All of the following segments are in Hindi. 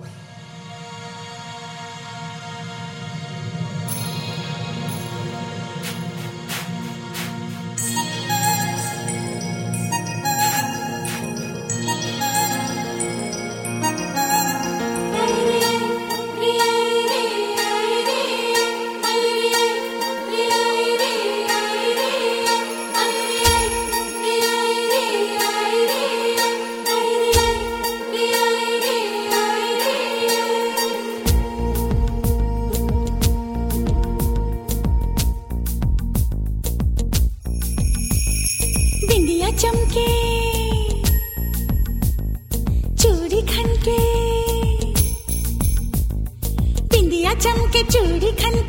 you बिंदिया चमके चूड़ी खनके बिंदिया चमके चूड़ी खनके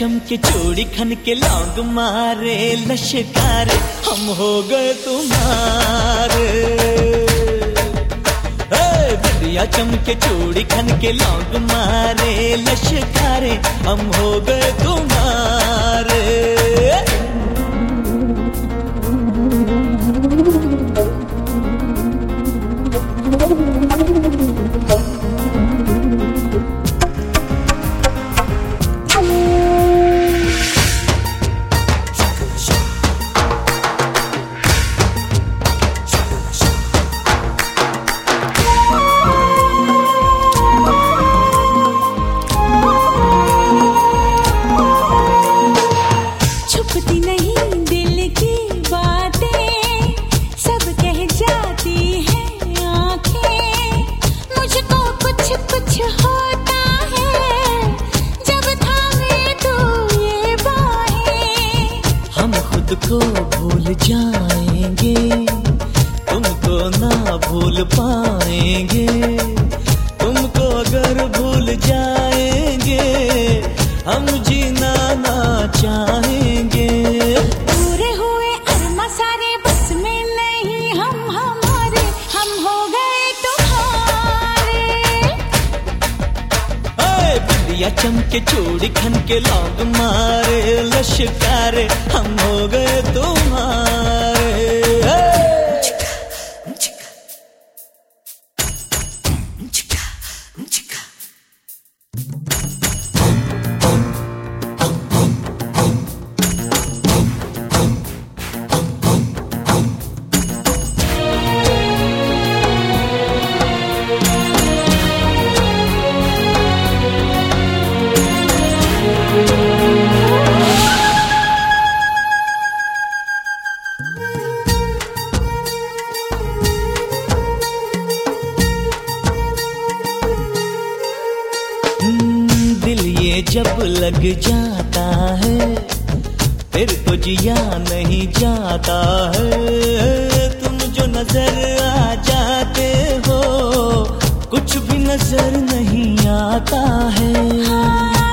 चमके चोरी खन के लौंग मारे, लश्कारे, हम हो गए तुम्हारे। बिंदिया चमके चोरी खन के लौंग मारे, लश्कारे, हम हो गए तुम्हारे। खुद को भूल जाएँगे, तुमको ना भूल पाएँगे। तुमको अगर भूल जाएँगे, हम जीना ना चाहेंगे हाय चमके चूड़ी खन के लोग मारे लश्कारे हम हो गए तुम्हारे। जब लग जाता है फिर तो जिया नहीं जाता है। तुम जो नज़र आ जाते हो कुछ भी नज़र नहीं आता है। हाँ,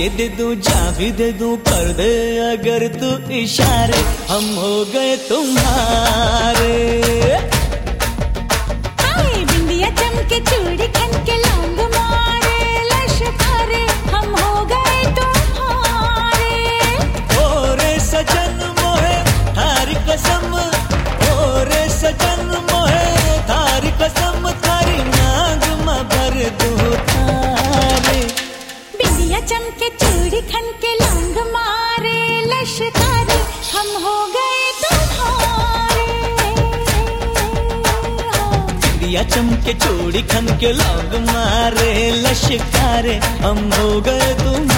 ये दे दूँ जा भी दे दूँ कर दे अगर तू इशारे। हम हो गए तुम्हारे। आए बिंदिया चमके चूड़ी खन के लौंग मारे लश्कारे हम हो गए तुम्हारे। ओरे सजन मोहे थारी कसम। ओरे सजन मोहे थारी कसम थारी नाग बिंदिया चमके चूड़ी खन के लंग मारे, लश्कारे, हम हो गए तुम्हारे। चमके चूड़ी खन के लौंग मारे, लश्कारे, हम हो गए तुम्हारे